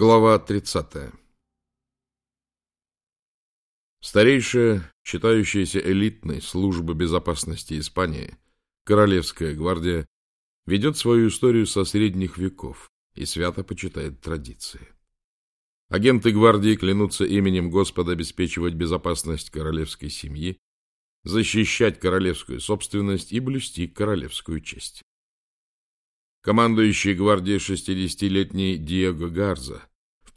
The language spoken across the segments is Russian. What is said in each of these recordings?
Глава 30. Старейшая, считающаяся элитной служба безопасности Испании, Королевская гвардия, ведет свою историю со средних веков и свято почитает традиции. Агенты гвардии клянутся именем Господа обеспечивать безопасность королевской семьи, защищать королевскую собственность и блюсти королевскую честь. Командующий гвардией 60-летний Диего Гарза,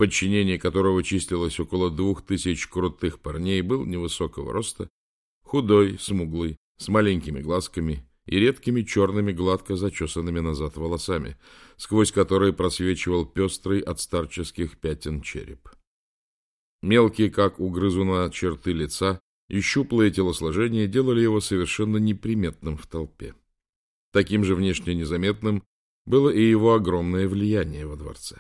подчинении которого числилось около двух тысяч крутых парней, был невысокого роста, худой, смуглый, с маленькими глазками и редкими черными гладко зачесанными назад волосами, сквозь которые просвечивал пестрый от старческих пятен череп. Мелкие, как у грызуна, черты лица и щуплое телосложение делали его совершенно неприметным в толпе. Таким же внешне незаметным было и его огромное влияние во дворце.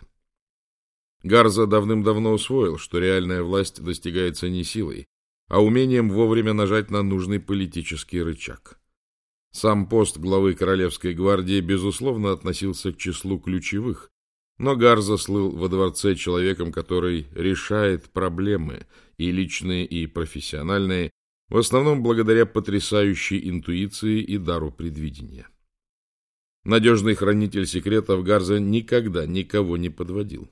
Гарза давным-давно усвоил, что реальная власть достигается не силой, а умением вовремя нажать на нужный политический рычаг. Сам пост главы Королевской гвардии, безусловно, относился к числу ключевых, но Гарза слыл во дворце человеком, который решает проблемы, и личные, и профессиональные, в основном благодаря потрясающей интуиции и дару предвидения. Надежный хранитель секретов Гарза никогда никого не подводил.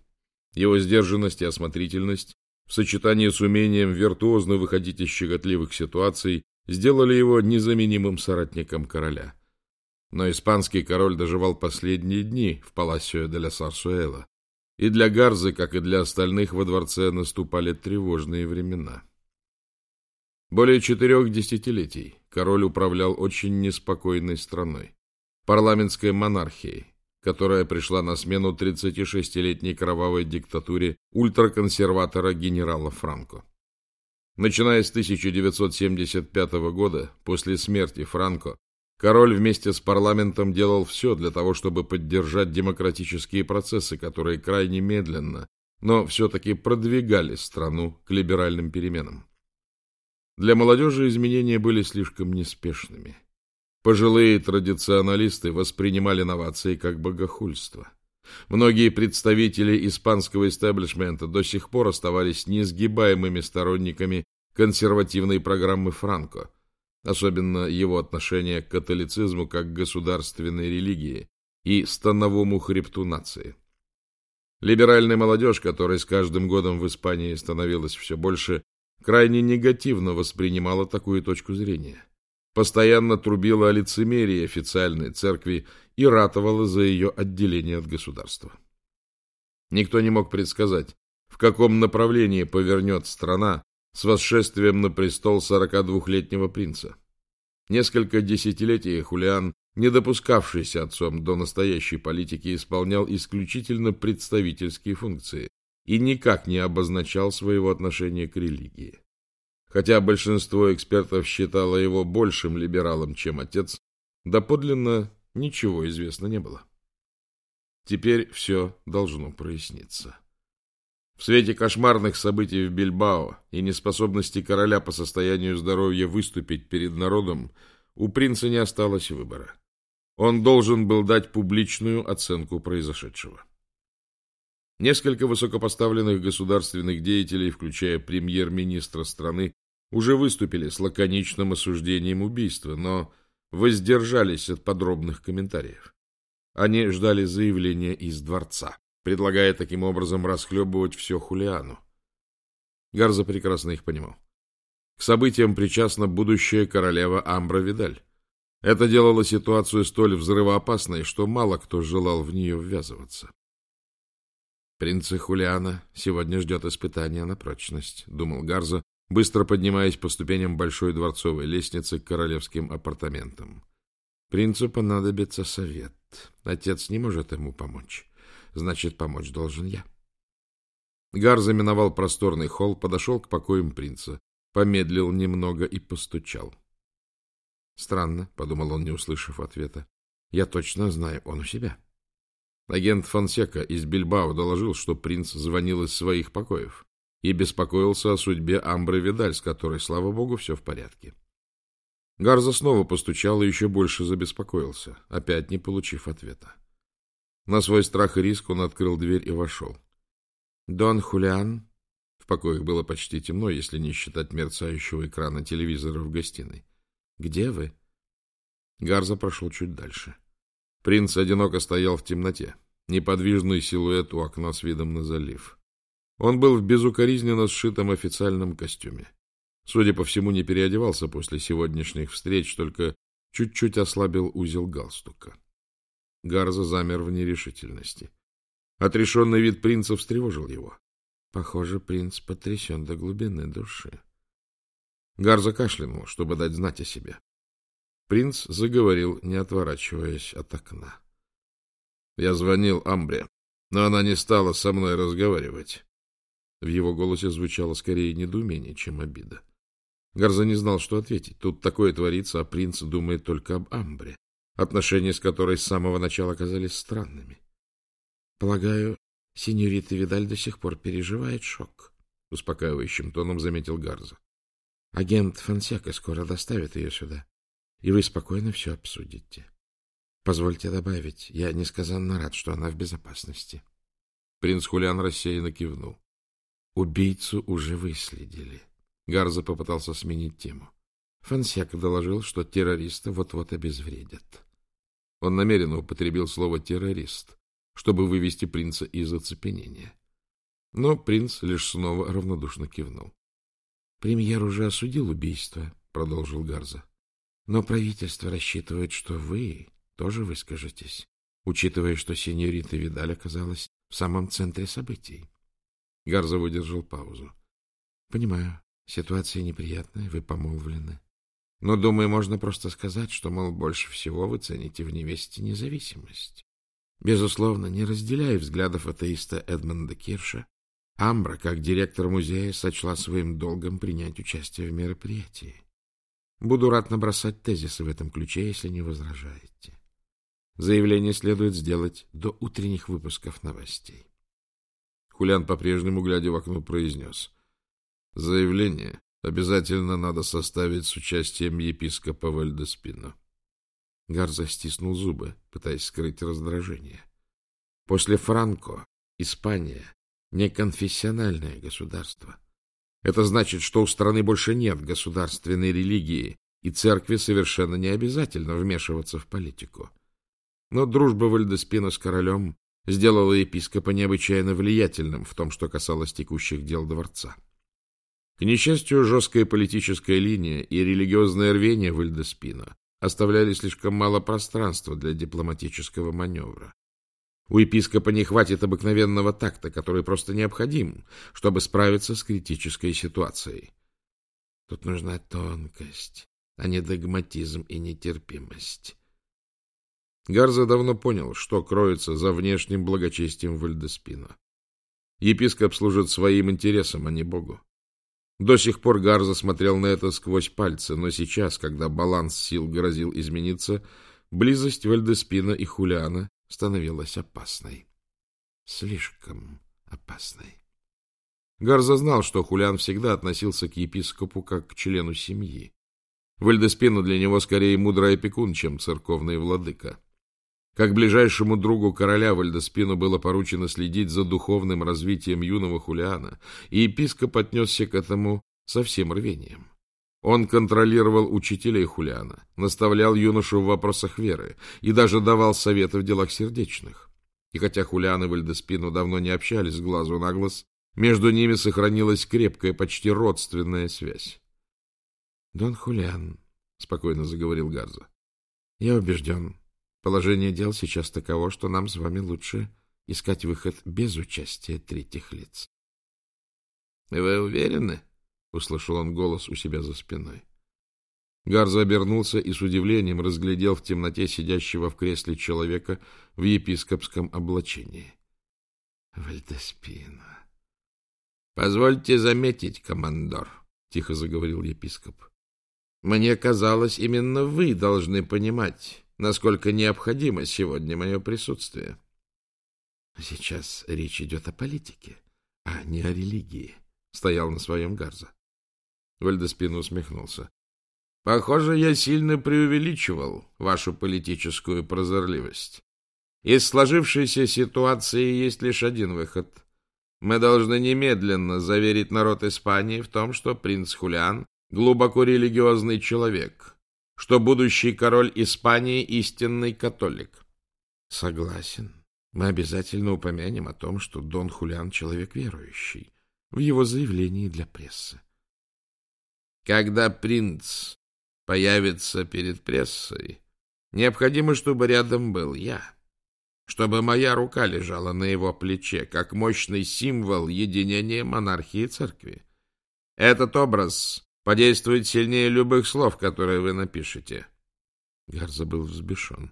Его сдержанность и осмотрительность в сочетании с умением виртуозно выходить из щекотливых ситуаций сделали его незаменимым соратником короля. Но испанский король доживал последние дни в Паласио де ла Сарсуэла, и для Гарзы, как и для остальных во дворце, наступали тревожные времена. Более четырех десятилетий король управлял очень неспокойной страной парламентской монархией, которая пришла на смену 36-летней кровавой диктатуре ультраконсерватора генерала Франко. Начиная с 1975 года, после смерти Франко, король вместе с парламентом делал все для того, чтобы поддержать демократические процессы, которые крайне медленно, но все-таки продвигали страну к либеральным переменам. Для молодежи изменения были слишком неспешными. Пожилые традиционалисты воспринимали новации как богохульство. Многие представители испанского истеблишмента до сих пор оставались несгибаемыми сторонниками консервативной программы Франко, особенно его отношения к католицизму как государственной религии и становому хребту нации. Либеральная молодежь, которая с каждым годом в Испании становилась все больше, крайне негативно воспринимала такую точку зрения постоянно трубила о лицемерии официальной церкви и ратовала за ее отделение от государства. Никто не мог предсказать, в каком направлении повернет страна с восшествием на престол 42-летнего принца. Несколько десятилетий Хулиан, не допускавшийся отцом до настоящей политики, исполнял исключительно представительские функции и никак не обозначал своего отношения к религии. Хотя большинство экспертов считало его большим либералом, чем отец, доподлинно ничего известно не было. Теперь все должно проясниться. В свете кошмарных событий в Бильбао и неспособности короля по состоянию здоровья выступить перед народом, у принца не осталось выбора. Он должен был дать публичную оценку произошедшего. Несколько высокопоставленных государственных деятелей, включая премьер-министра страны, уже выступили с лаконичным осуждением убийства, но воздержались от подробных комментариев. Они ждали заявления из дворца, предлагая таким образом расхлебывать все Хулиану. Гарза прекрасно их понимал. К событиям причастна будущая королева Амбра Видаль. Это делало ситуацию столь взрывоопасной, что мало кто желал в нее ввязываться. «Принца Хулиана сегодня ждет испытание на прочность», — думал Гарза, быстро поднимаясь по ступеням большой дворцовой лестницы к королевским апартаментам. Принцу понадобится совет. Отец не может ему помочь. Значит, помочь должен я. Гар заминовал просторный холл, подошел к покоям принца, помедлил немного и постучал. Странно, — подумал он, не услышав ответа. Я точно знаю, он у себя. Агент Фонсека из Бильбао доложил, что принц звонил из своих покоев и беспокоился о судьбе Амбры Видаль, с которой, слава богу, все в порядке. Гарза снова постучал и еще больше забеспокоился, опять не получив ответа. На свой страх и риск он открыл дверь и вошел. Дон Хулиан. В покоях было почти темно, если не считать мерцающего экрана телевизора в гостиной. Где вы? Гарза прошел чуть дальше. Принц одиноко стоял в темноте, неподвижный силуэт у окна с видом на залив. Он был в безукоризненно сшитом официальном костюме. Судя по всему, не переодевался после сегодняшних встреч, только чуть-чуть ослабил узел галстука. Гарза замер в нерешительности. Отрешенный вид принца встревожил его. Похоже, принц потрясен до глубины души. Гарза кашлянул, чтобы дать знать о себе. Принц заговорил, не отворачиваясь от окна. Я звонил Амбре, но она не стала со мной разговаривать. В его голосе звучало скорее недоумение, чем обида. Гарза не знал, что ответить. Тут такое творится, а принц думает только об Амбре, отношения с которой с самого начала оказались странными. — Полагаю, сеньорита Видаль до сих пор переживает шок, — успокаивающим тоном заметил Гарза. — Агент Фонсека скоро доставит ее сюда, и вы спокойно все обсудите. Позвольте добавить, я несказанно рад, что она в безопасности. Принц Хулиан рассеянно кивнул. Убийцу уже выследили. Гарза попытался сменить тему. Фонсека доложил, что террориста вот-вот обезвредят. Он намеренно употребил слово «террорист», чтобы вывести принца из оцепенения. Но принц лишь снова равнодушно кивнул. — Премьер уже осудил убийство, — продолжил Гарза. — Но правительство рассчитывает, что вы тоже выскажетесь, учитывая, что сеньорита Видаль оказалась в самом центре событий. Гарза выдержал паузу. — Понимаю, Ситуация неприятная, вы помолвлены. Но, думаю, можно просто сказать, что, мол, больше всего вы цените в невесте независимость. Безусловно, не разделяя взглядов атеиста Эдмонда Кирша, Амбра, как директор музея, сочла своим долгом принять участие в мероприятии. Буду рад набросать тезисы в этом ключе, если не возражаете. Заявление следует сделать до утренних выпусков новостей. Хулиан по-прежнему, глядя в окно, произнес — Заявление обязательно надо составить с участием епископа Вальдеспина. Гарза стиснул зубы, пытаясь скрыть раздражение. После Франко Испания — неконфессиональное государство. Это значит, что у страны больше нет государственной религии, и церкви совершенно не обязательно вмешиваться в политику. Но дружба Вальдеспина с королем сделала епископа необычайно влиятельным в том, что касалось текущих дел дворца. К несчастью, жесткая политическая линия и религиозное рвение Вальдеспина оставляли слишком мало пространства для дипломатического маневра. У епископа не хватит обыкновенного такта, который просто необходим, чтобы справиться с критической ситуацией. Тут нужна тонкость, а не догматизм и нетерпимость. Гарза давно понял, что кроется за внешним благочестием Вальдеспина. Епископ служит своим интересам, а не Богу. До сих пор Гарза смотрел на это сквозь пальцы, но сейчас, когда баланс сил грозил измениться, близость Вальдеспина и Хулиана становилась опасной. Слишком опасной. Гарза знал, что Хулиан всегда относился к епископу как к члену семьи. Вальдеспину для него скорее мудрый опекун, чем церковный владыка. Как ближайшему другу короля Вальдеспину было поручено следить за духовным развитием юного Хулиана, и епископ отнесся к этому со всем рвением. Он контролировал учителей Хулиана, наставлял юношу в вопросах веры и даже давал советы в делах сердечных. И хотя Хулиан и Вальдеспину давно не общались с глазу на глаз, между ними сохранилась крепкая, почти родственная связь. — Дон Хулиан, — спокойно заговорил Гарза, — я убежден, Положение дел сейчас таково, что нам с вами лучше искать выход без участия третьих лиц. — Вы уверены? — услышал он голос у себя за спиной. Гарза обернулся и с удивлением разглядел в темноте сидящего в кресле человека в епископском облачении. — Вальдеспина. — Позвольте заметить, командор, — тихо заговорил епископ. — Мне казалось, именно вы должны понимать, насколько необходимо сегодня мое присутствие. Сейчас речь идет о политике, а не о религии, — стоял на своем Гарза. Вальдеспин усмехнулся. — Похоже, я сильно преувеличивал вашу политическую прозорливость. Из сложившейся ситуации есть лишь один выход Мы должны немедленно заверить народ Испании в том, что принц Хулиан глубоко религиозный человек, что будущий король Испании истинный католик. Согласен. Мы обязательно упомянем о том, что Дон Хулиан человек верующий, в его заявлении для прессы. Когда принц появится перед прессой, необходимо, чтобы рядом был я, чтобы моя рука лежала на его плече, как мощный символ единения монархии и церкви. Этот образ подействует сильнее любых слов, которые вы напишете. Гарза был взбешен.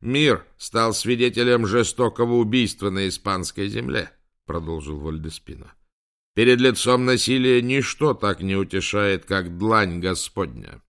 Мир стал свидетелем жестокого убийства на испанской земле, продолжил Вальдеспина. Перед лицом насилия ничто так не утешает, как длань Господня.